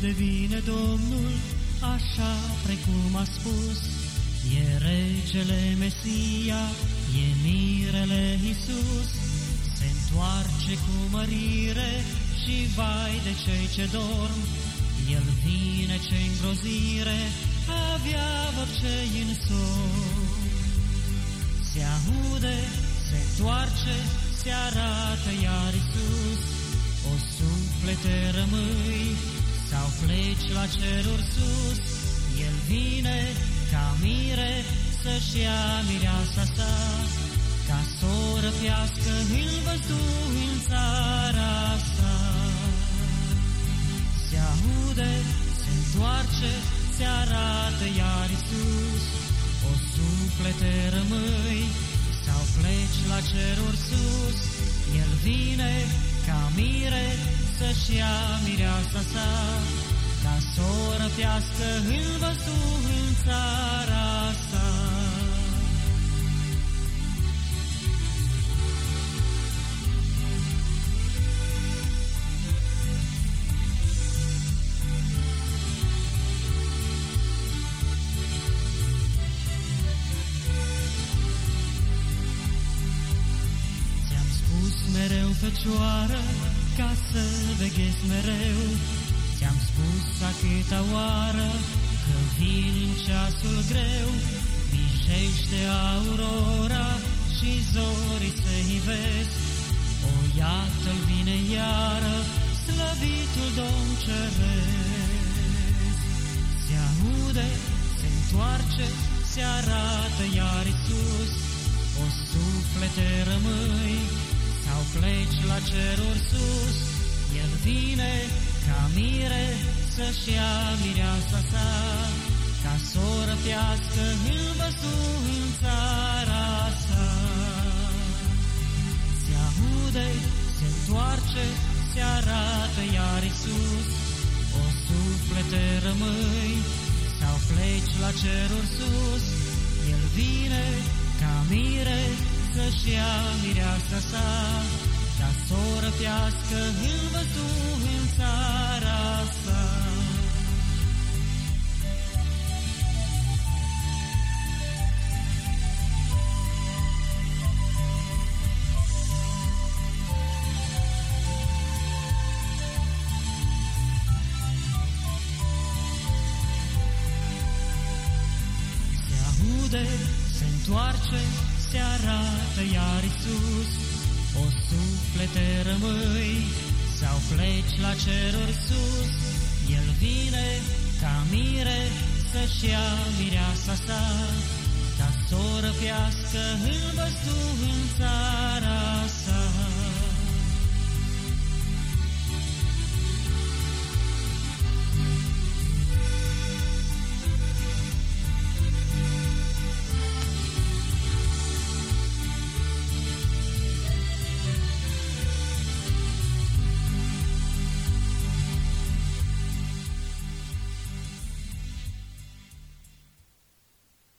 de vine Domnul, așa precum a spus. E regele Mesia, e mirele Isus, se întoarce cu mărire și vai de cei ce dorm. El vine ce îngrozire, avea vor cei în somn. Se aude, se întoarce, se arată iar Isus, o suflete rămâi sau pleci la ceruri sus, El vine ca mire să-și ia mireasa sa, ca să o răpească în văzduh în țara sa. Se aude, se întoarce, se arată iar Isus, o suflete rămâi sau pleci la ceruri sus, El vine ca mire să-și ia mireasa sa, ca să o răpească în văzduh în țara sa. Ți-am spus mereu, fecioară, ca să veghezi mereu. Ți-am spus atâta oară, că vin în ceasul greu. Mișește aurora și zorii se ivesc. O, iată-l vine iară, slăvitul Domn ceresc. Se aude, se întoarce, se arată iar Iisus, o suflete rămâi sau pleci la ceruri sus, El vine ca mire să-și ia mireasa sa, ca să o răpească în văzduh în țara sa. Se aude, se întoarce, se arată iar Iisus, o suflete rămâi sau pleci la ceruri sus, El vine ca mire să-și ia mireasa sa, ca să o răpească în văzduh în țara sa. Se aude, se întoarce, se arată iar Iisus, o suflete rămâi sau pleci la ceruri sus, El vine ca mire să-și ia mireasa sa, ca să o răpească în văzduh în țara sa.